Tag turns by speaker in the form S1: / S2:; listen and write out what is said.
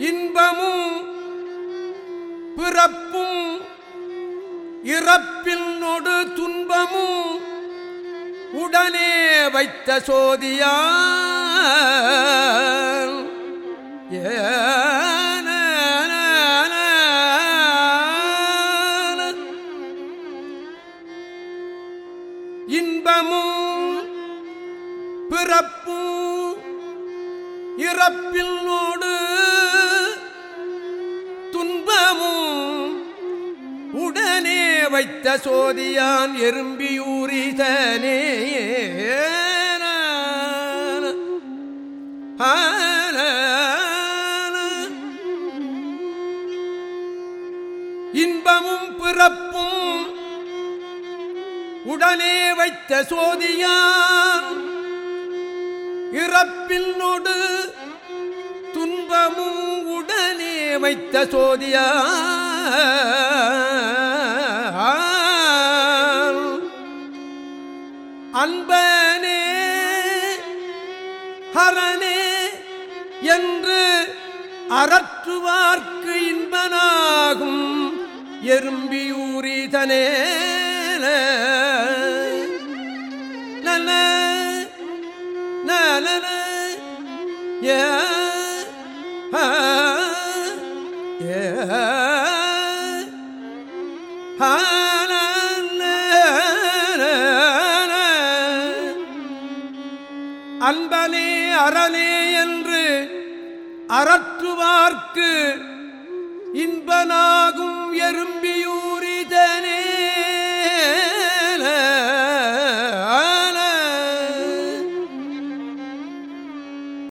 S1: இன்பமும் பிறப்பும் இறப்பில் நொடு துன்பமும் உடனே வைத்த சோதியா இன்பமும் பிறப்பும் இறப்பில் நோடு வைத்த சோதியான் எறும்பியூரிதனே. இன்பமும் பிறப்பும் உடனே வைத்த சோதியான் இறப்பில் துன்பமும் உடனே வைத்த சோதியான். அன்பனே ஹரனே என்று அறற்றுவார்க்கு இன்பனாகும் எறும்பியூரிதனே நன நன ஏ ஆ, ஏ அன்பனே அரணே என்று அறற்றுவார்க்கு இன்பனாகும் எறும்பியூர்